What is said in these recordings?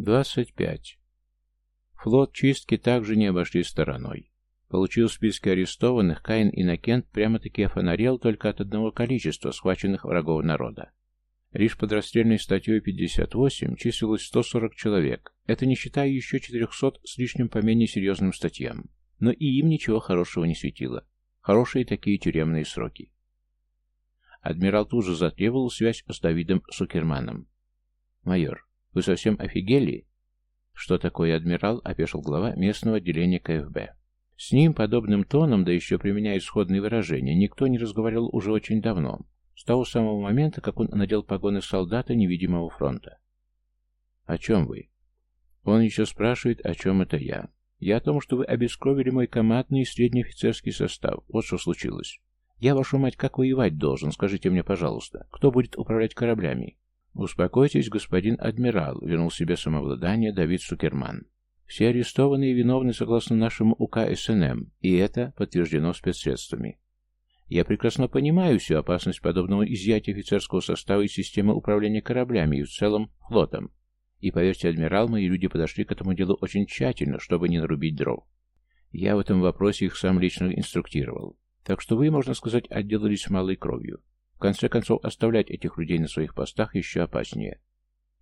25. Флот чистки также не обошли стороной. Получил списки арестованных, Каин Иннокент прямо-таки офонарел только от одного количества схваченных врагов народа. Лишь под расстрельной статьей 58 числилось 140 человек, это не считая еще 400 с лишним по менее серьезным статьям. Но и им ничего хорошего не светило. Хорошие такие тюремные сроки. Адмирал тут же затребовал связь с Давидом Сукерманом. «Майор, вы совсем офигели?» «Что такое адмирал?» — опешил глава местного отделения КФБ. С ним подобным тоном, да еще применяя исходные выражения, никто не разговаривал уже очень давно, с того самого момента, как он надел погоны солдата невидимого фронта. «О чем вы?» Он еще спрашивает, о чем это я. Я о том, что вы обескровили мой командный и средний офицерский состав. Вот что случилось. Я, вашу мать, как воевать должен, скажите мне, пожалуйста. Кто будет управлять кораблями? Успокойтесь, господин адмирал, вернул себе самообладание Давид Сукерман. Все арестованные виновны согласно нашему УК СНМ, и это подтверждено спецсредствами. Я прекрасно понимаю всю опасность подобного изъятия офицерского состава из системы управления кораблями и в целом флотом. И поверьте, адмирал, мои люди подошли к этому делу очень тщательно, чтобы не нарубить дров. Я в этом вопросе их сам лично инструктировал. Так что вы, можно сказать, отделались малой кровью. Конце концов, оставлять этих людей на своих постах еще опаснее.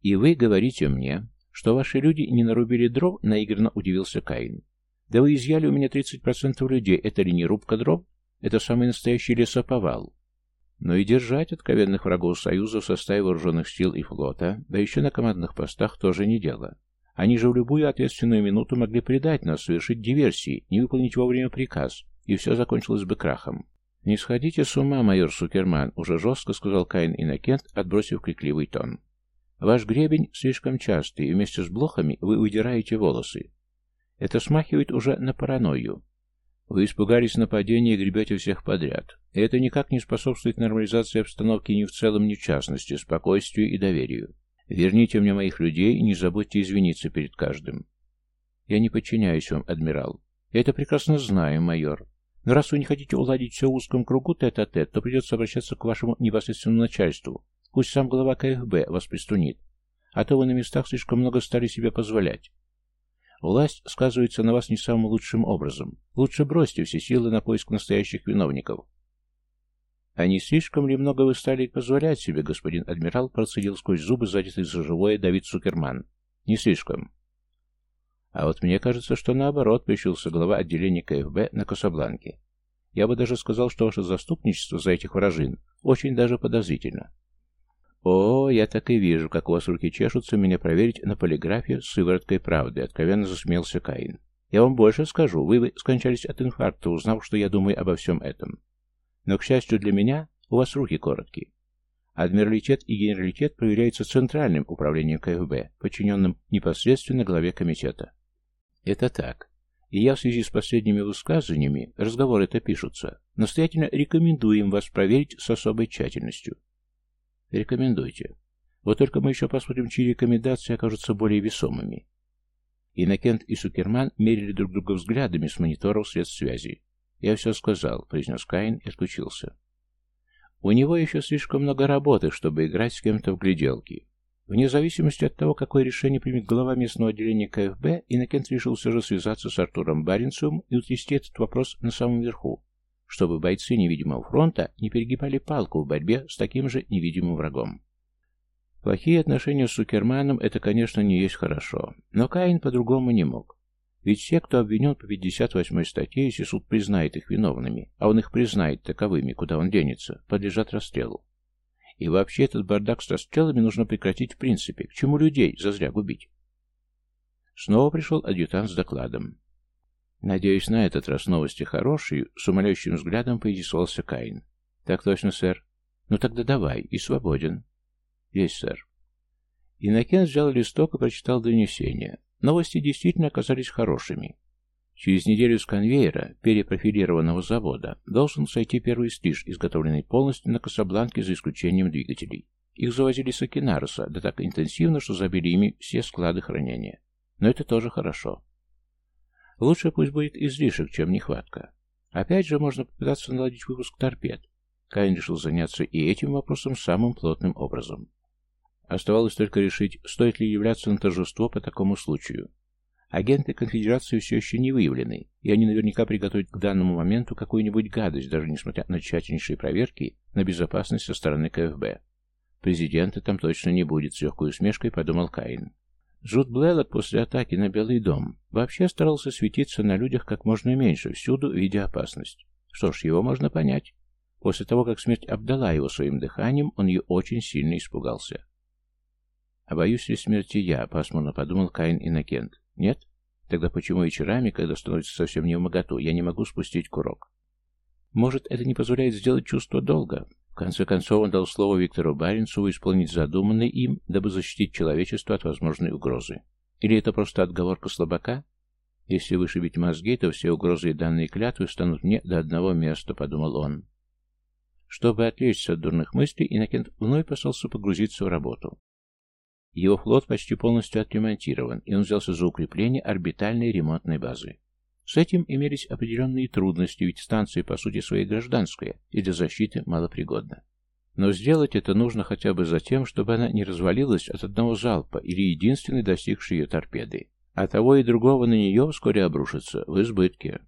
И вы говорите мне, что ваши люди не нарубили дров, наигранно удивился Каин. Да вы изъяли у меня 30% людей, это ли не рубка дров? Это самый настоящий лесоповал. Но и держать откровенных врагов Союза в составе вооруженных сил и флота, да еще на командных постах, тоже не дело. Они же в любую ответственную минуту могли предать нас, совершить диверсии, не выполнить вовремя приказ, и все закончилось бы крахом. «Не сходите с ума, майор Сукерман», — уже жестко сказал Каин Иннокент, отбросив крикливый тон. «Ваш гребень слишком частый, и вместе с блохами вы удираете волосы. Это смахивает уже на паранойю. Вы испугались нападения и гребете всех подряд. И это никак не способствует нормализации обстановки ни в целом, ни в частности, спокойствию и доверию. Верните мне моих людей и не забудьте извиниться перед каждым. Я не подчиняюсь вам, адмирал. Я это прекрасно знаю, майор. Но раз вы не хотите уладить все в узком кругу тет-а-тет, -тет, то придется обращаться к вашему непосредственному начальству. Пусть сам глава КФБ вас пристунит. А то вы на местах слишком много стали себе позволять. Власть сказывается на вас не самым лучшим образом. Лучше бросьте все силы на поиск настоящих виновников. А не слишком ли много вы стали позволять себе, господин адмирал, процедил сквозь зубы задетый за живое Давид Сукерман. Не слишком. А вот мне кажется, что наоборот, прищился глава отделения КФБ на Касабланке. Я бы даже сказал, что ваше заступничество за этих вражин очень даже подозрительно. «О, я так и вижу, как у вас руки чешутся меня проверить на полиграфе с сывороткой правды», — откровенно засмеялся Каин. «Я вам больше скажу. Вы скончались от инфаркта, узнав, что я думаю обо всем этом. Но, к счастью для меня, у вас руки короткие. Адмиралитет и генералитет проверяются Центральным управлением КФБ, подчиненным непосредственно главе комитета. Это так. И я в связи с последними высказываниями, разговоры это пишутся, настоятельно рекомендую им вас проверить с особой тщательностью. Рекомендуйте. Вот только мы еще посмотрим, чьи рекомендации окажутся более весомыми. Иннокент и Сукерман мерили друг друга взглядами с мониторов средств связи. «Я все сказал», — произнес Каин и отключился. У него еще слишком много работы, чтобы играть с кем-то в гляделки. Вне зависимости от того, какое решение примет глава местного отделения КФБ, Иннокент решил все же связаться с Артуром Баренцевым и утрясти этот вопрос на самом верху, чтобы бойцы невидимого фронта не перегибали палку в борьбе с таким же невидимым врагом. Плохие отношения с Сукерманом – это, конечно, не есть хорошо, но Каин по-другому не мог. Ведь все, кто обвинен по 58 статье, если суд признает их виновными, а он их признает таковыми, куда он денется, подлежат расстрелу. И вообще этот бардак с расстрелами нужно прекратить в принципе. К чему людей зазря губить? Снова пришел адъютант с докладом. «Надеюсь, на этот раз новости хорошие», — с умоляющим взглядом поинтересовался Каин. «Так точно, сэр. Ну тогда давай, и свободен». «Есть, сэр». Иннокент взял листок и прочитал донесение. Новости действительно оказались хорошими. Через неделю с конвейера, перепрофилированного завода, должен сойти первый стриж, изготовленный полностью на Касабланке за исключением двигателей. Их завозили с Окинароса, да так интенсивно, что забили ими все склады хранения. Но это тоже хорошо. Лучше пусть будет излишек, чем нехватка. Опять же, можно попытаться наладить выпуск торпед. Каин решил заняться и этим вопросом самым плотным образом. Оставалось только решить, стоит ли являться на торжество по такому случаю. Агенты конфедерации все еще не выявлены, и они наверняка приготовят к данному моменту какую-нибудь гадость, даже несмотря на тщательнейшие проверки на безопасность со стороны КФБ. Президента там точно не будет, с легкой усмешкой подумал Каин. Джуд Блэллок после атаки на Белый дом вообще старался светиться на людях как можно меньше, всюду видя опасность. Что ж, его можно понять. После того, как смерть обдала его своим дыханием, он ее очень сильно испугался. «А боюсь ли смерти я?» — пасмурно подумал Каин Иннокент. «Нет? Тогда почему вечерами, когда становится совсем не в моготу, я не могу спустить курок?» «Может, это не позволяет сделать чувство долга?» В конце концов, он дал слово Виктору Баренцеву исполнить задуманное им, дабы защитить человечество от возможной угрозы. Или это просто отговорка слабака? Если вышибить мозги, то все угрозы и данные клятвы станут мне до одного места, подумал он. Чтобы отвлечься от дурных мыслей, Иннокент вновь послался погрузиться в работу. Его флот почти полностью отремонтирован, и он взялся за укрепление орбитальной ремонтной базы. С этим имелись определенные трудности, ведь станция по сути своей гражданская и для защиты малопригодна. Но сделать это нужно хотя бы за тем, чтобы она не развалилась от одного залпа или единственной достигшей ее торпеды. А того и другого на нее вскоре обрушится в избытке.